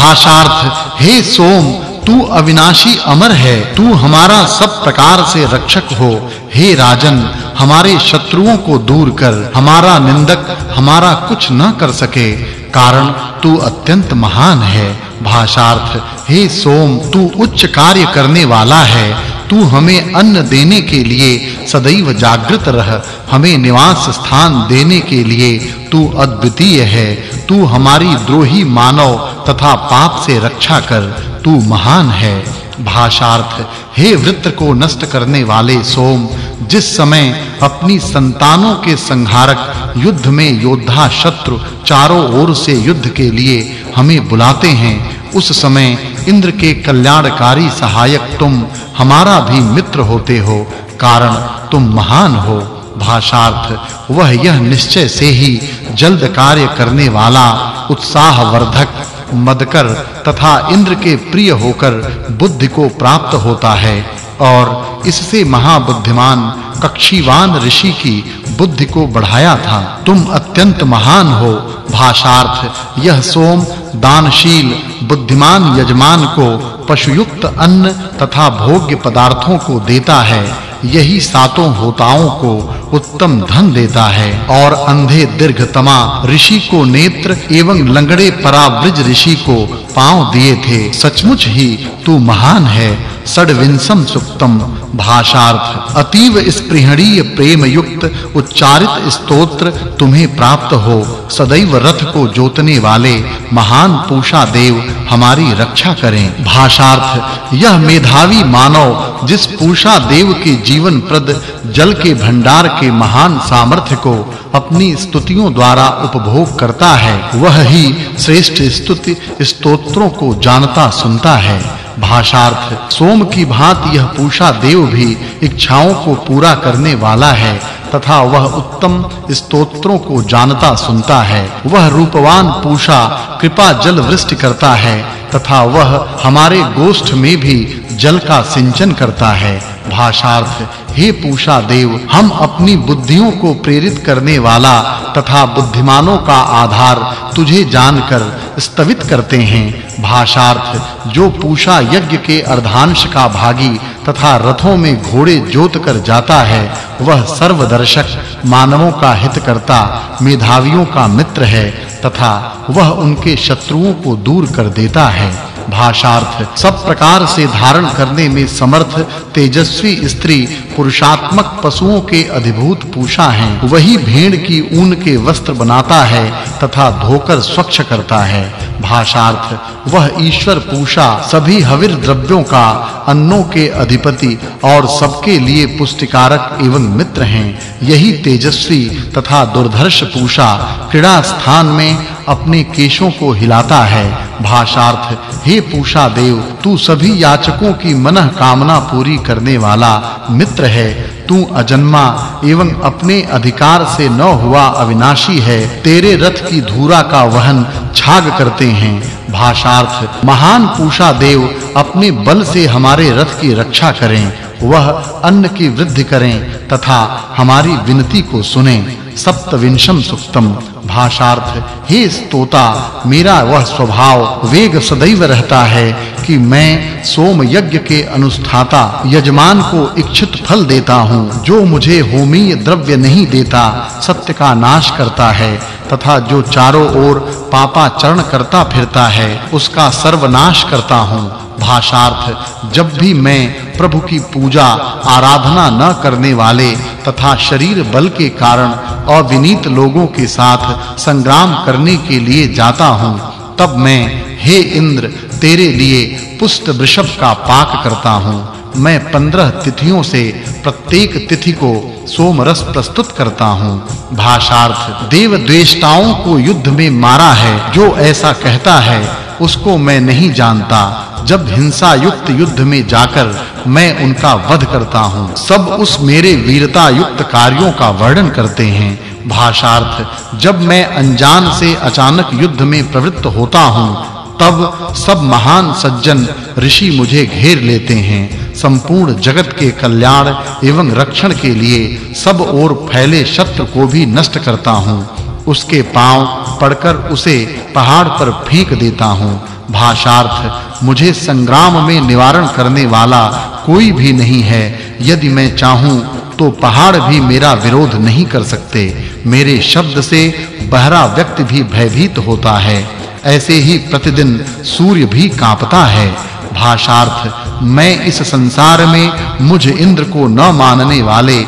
भाषार्थ, हे सोम, तू अविनाशी अमर है, तू हमारा सब प्रकार से रक्षक हो। हे राजन, हमारे शत्रुओं को दूर कर, हमारा निंदक हमारा कुछ न कर सके। कारण, तू अत्यंत महान है। भाषार्थ, हे सोम, तू उच्च कार्य करने वाला है। तू हमें अन्न देने के लिए सदैव जागृत रह। हमें निवास स्थान देने के लिए तू अद्वितीय है। तू हमारी द्रोही मानव तथा पाप से रक्षा कर तू महान है। भाषार्थ, हे वृत्र को नष्ट करने वाले सोम, जिस समय अपनी संतानों के संहारक युद्ध में योद्धा शत्रु चारों ओर से युद्ध के लिए हमें बुलाते हैं, उस समय इंद्र के कल्याणकारी सहायक तुम हमारा भी मित्र होते हो, कारण तुम महान हो। भाषार्थ, वह यह निश्चय से ही जल्द कार्य करने वाला उत्साहवर्धक मदकर तथा इंद्र के प्रिय होकर बुद्धि को प्राप्त होता है और इससे महाबुद्धिमान कक्षीवान ऋषि की बुद्धि को बढ़ाया था। तुम अत्यंत महान हो, भाषार्थ, यह सोम दानशील, बुद्धिमान यजमान को पशुयुक्त अन्न तथा भोग्य पदार्थों को देता है। यही सातों होताओं को उत्तम धन देता है और अंधे दीर्घतमा ऋषि को नेत्र एवं लंगड़े परावृज ऋषि को पाँव दिए थे। सचमुच ही तू महान है षड्विंशम सुक्तम भाषार्थ अतीव स्पृहणीय प्रेम युक्त उच्चारित स्तोत्र तुम्हें प्राप्त हो, सदैव रथ को जोतने वाले महान पूषा देव हमारी रक्षा करें। भाषार्थ, यह मेधावी मानव जिस पूषा देव के जीवन प्रद जल के भंडार के महान सामर्थ्य को अपनी स्तुतियों द्वारा उपभोग करता है, वह ही श्रेष्ठ स्तुति स्तोत्रों को जानता सुनता है। भाषार्थ। सोम की भांति यह पूषा देव भी इच्छाओं को पूरा करने वाला है, तथा वह उत्तम स्तोत्रों को जानता सुनता है। वह रूपवान पूषा कृपा जल वृष्टि करता है, तथा वह हमारे गोष्ठ में भी जल का सिंचन करता है। भाषार्थ, हे पूषा देव, हम अपनी बुद्धियों को प्रेरित करने वाला तथा बुद्धिमानों का आधार तुझे जानकर स्तवित करते हैं। भाषार्थ, जो पूषा यज्ञ के अर्धांश का भागी तथा रथों में घोड़े जोत कर जाता है, वह सर्वदर्शक, मानवों का हित करता मेधावियों का मित्र है तथा वह उनके शत्रुओं को दूर कर देता है। भाषार्थ, सब प्रकार से धारण करने में समर्थ, तेजस्वी स्त्री पुरुषात्मक पशुओं के अधिभूत पूषा हैं। वही भेड़ की ऊन के वस्त्र बनाता है तथा धोकर स्वच्छ करता है। भाषार्थ, वह ईश्वर पूषा सभी हविर द्रव्यों का, अन्नों के अधिपति और सबके लिए पुष्टिकारक एवं मित्र हैं। यही तेजस्वी तथा दुर्धर्ष पूषा क्रीड़ा स्थान में अपने केशों को हिलाता है। भाषार्थ, हे पूषा देव, तू सभी याचकों की मनः कामना पूरी करने वाला मित्र है। तू अजन्मा एवं अपने अधिकार से न हुआ अविनाशी है। तेरे रथ की धूरा का वहन छाग करते हैं। भाषार्थ, महान पूषा देव, अपने बल से हमारे रथ की रक्षा करें। वह अन्न की वृद्धि करें तथा हमारी विनती को सुनें। सप्तविंशम सुक्तम भाषार्थ, हे स्तोता, मेरा वह स्वभाव वेग सदैव रहता है कि मैं सोम यज्ञ के अनुष्ठाता, यजमान को इच्छित फल देता हूँ, जो मुझे होमीय द्रव्य नहीं देता, सत्य का नाश करता है, तथा जो चारों ओर पापाचरण करता फिरता है, उसका सर्वनाश करता हूँ। भाषार्थ, जब भी मैं प्रभु की पूजा, आराधना न करने वाले तथा शरीर बल के कारण अविनीत लोगों के साथ संग्राम करने के लिए जाता हूँ। तब मैं, हे इंद्र, तेरे लिए पुष्ट वृषभ का पाक करता हूँ। मैं पंद्रह तिथियों से प्रत्येक तिथि को सोम रस प्रस्तुत करता हूँ। भाषार्थ देव द्वेष्टाओं को युद्ध में मारा है, जो ऐसा कहता है उसको मैं नहीं जानता। जब हिंसा युक्त युद्ध में जाकर मैं उनका वध करता हूँ, सब उस मेरे वीरता युक्त कार्यों का वर्णन करते हैं। भाषार्थ, जब मैं अनजान से अचानक युद्ध में प्रवृत्त होता हूँ, तब सब महान सज्जन, ऋषि मुझे घेर लेते हैं। संपूर्ण जगत के कल्याण एवं रक्षण के लिए सब ओर फैले शत्रु को भी नष्ट करता हूँ। उसके पाँव पड़कर उसे पहाड़ पर फेंक देता हूँ। भाषार्थ, मुझे संग्राम में निवारण करने वाला कोई भी नहीं है। यदि मैं चाहूँ तो पहाड़ भी मेरा विरोध नहीं कर सकते। मेरे शब्द से बहरा व्यक्ति भी भयभीत होता है। ऐसे ही प्रतिदिन सूर्य भी कांपता है। भाषार्थ मैं इस संसार में मुझ इंद्र को न मानने वाले,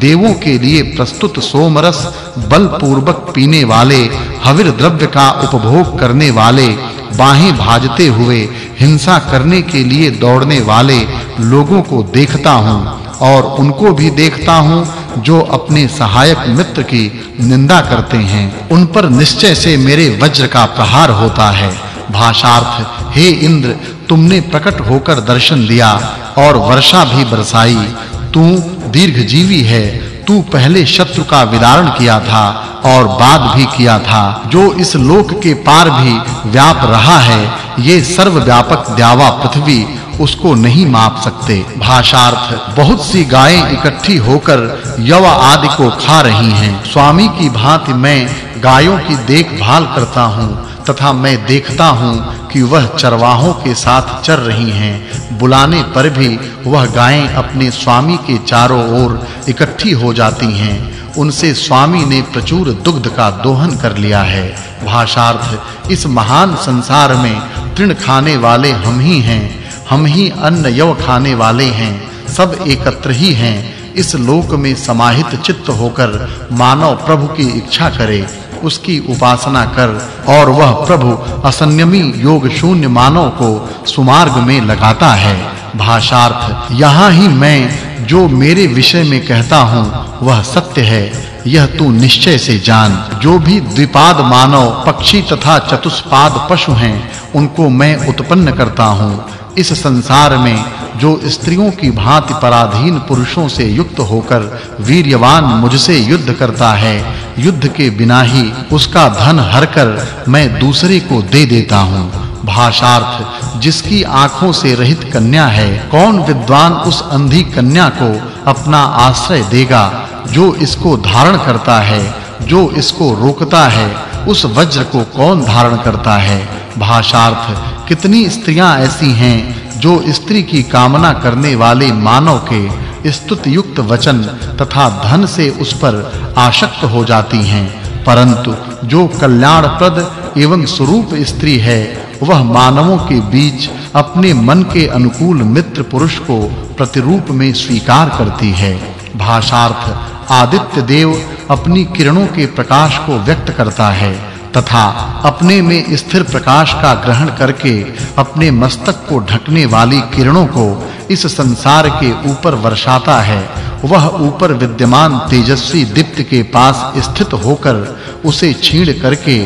देवों के लिए प्रस्तुत सोमरस बल पूर्वक पीने वाले, हविर द्रव्य का उपभोग करने वाले, बाहें भाजते हुए हिंसा करने के लिए दौड़ने वाले लोगों को देखता हूँ और उनको भी देखता हूँ जो अपने सहायक मित्र की निंदा करते हैं। उन पर निश्चय से मेरे वज्र का प्रहार होता है। भाषार्थ हे इंद्र, तुमने प्रकट होकर दर्शन दिया और वर्षा भी बरसाई। तू दीर्घजीवी है, तू पहले शत्रु का विदारण किया था और बाद भी किया था। जो इस लोक के पार भी व्याप रहा है, ये सर्वव्यापक द्यावा पृथ्वी, उसको नहीं माप सकते। भाषार्थ, बहुत सी गायें इकट्ठी होकर यव आदि को खा रही हैं। स्वामी की भांति मैं गायों की देखभाल करता हूँ, तथा मैं देखता हूँ कि वह चरवाहों के साथ चर रही हैं। बुलाने पर भी वह गायें अपने स्वामी के चारों ओर इकट्ठी हो जाती हैं। उनसे स्वामी ने प्रचुर दुग्ध का दोहन कर लिया है। भाषार्थ, इस महान संसार में तृण खाने वाले हम ही हैं। हम ही अन्न यव खाने वाले हैं। सब एकत्र ही हैं। इस लोक में समाहित चित्त होकर मानव प्रभु की इच्छा करे। उसकी उपासना कर और वह प्रभु असंयमी योग शून्य मानव को सुमार्ग में लगाता है। भाषार्थ, यहाँ ही मैं जो मेरे विषय में कहता हूँ, वह सत्य है। यह तू निश्चय से जान। जो भी द्विपाद मानव, पक्षी तथा चतुष्पाद पशु हैं, उनको मैं उत्पन्न करता हूँ। इस संसार में जो स्त्रियों की भांति पराधीन पुरुषों से युक्त होकर वीर्यवान मुझसे युद्ध करता है युद्ध के बिना ही उसका धन हरकर मैं दूसरे को दे देता हूँ। भाषार्थ, जिसकी आँखों से रहित कन्या है, कौन विद्वान उस अंधी कन्या को अपना आश्रय देगा, जो इसको धारण करता है, जो इसको रोकता है, उस वज्र को कौन धारण करता है? भाषार्थ, कितनी स्त्रियाँ ऐसी हैं, जो स्त्री की कामना करने वाले मानव के स्तुत युक्त वचन तथा धन से उस पर आशक्त हो जाती हैं। परंतु जो कल्याणप्रद एवं स्वरूप स्त्री है, वह मानवों के बीच अपने मन के अनुकूल मित्र पुरुष को प्रतिरूप में स्वीकार करती है। भाषार्थ आदित्य देव अपनी किरणों के प्रकाश को व्यक्त करता है। तथा अपने में स्थिर प्रकाश का ग्रहण करके अपने मस्तक को ढकने वाली किरणों को इस संसार के ऊपर वर्षाता है। वह ऊपर विद्यमान तेजस्वी दीप्त के पास स्थित होकर उसे छीण करके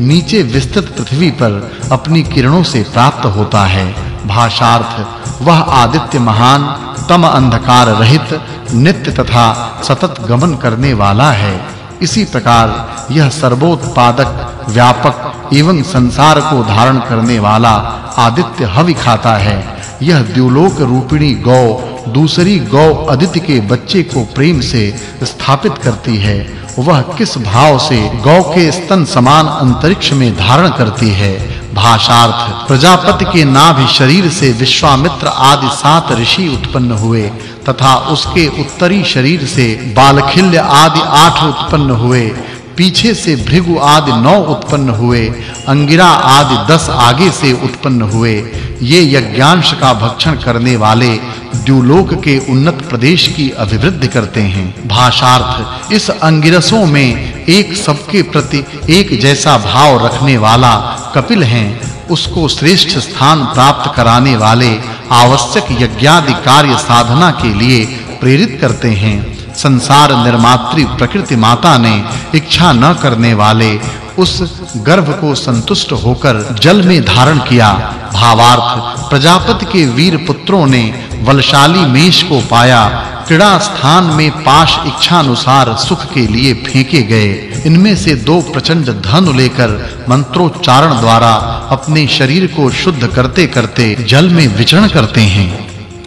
नीचे विस्तृत पृथ्वी पर अपनी किरणों से प्राप्त होता है। भाषार्थ, वह आदित्य महान, तम अंधकार रहित, नित्य तथा सतत गमन करने वाला है। इसी प्रकार यह सर्वोत्पादक व्यापक एवं संसार को धारण करने वाला आदित्य हवि खाता है। यह द्युलोक रूपिणी गौ, दूसरी गौ अदिति के बच्चे को प्रेम से स्थापित करती है। वह किस भाव से गौ के स्तन समान अंतरिक्ष में धारण करती है? भाषार्थ, प्रजापति के नाभि शरीर से विश्वामित्र आदि सात ऋषि उत्पन्न हुए, तथा उसके उत्तरी शरीर से बालखिल्य आदि आठ उत्पन्न हुए। पीछे से भृगु आदि नौ उत्पन्न हुए, अंगिरा आदि दस आगे से उत्पन्न हुए, ये यज्ञांश का भक्षण करने वाले द्युलोक के उन्नत प्रदेश की अभिवृद्धि करते हैं। भाषार्थ, इस अंगिरसों में एक सबके प्रति एक जैसा भाव रखने वाला कपिल हैं। उसको श्रेष्ठ स्थान प्राप्त कराने वाले आवश्यक यज्ञादि कार्य साधना के लिए प्रेरित करते हैं। संसार निर्मात्री प्रकृति माता ने इच्छा न करने वाले उस गर्भ को संतुष्ट होकर जल में धारण किया। भावार्थ, प्रजापति के वीर पुत्रों ने बलशाली मेष को पाया। क्रीड़ा स्थान में पाश इच्छा अनुसार सुख के लिए फेंके गए। इनमें से दो प्रचंड धनु लेकर मंत्रोच्चारण द्वारा अपने शरीर को शुद्ध करते-करते जल में विचरण करते हैं।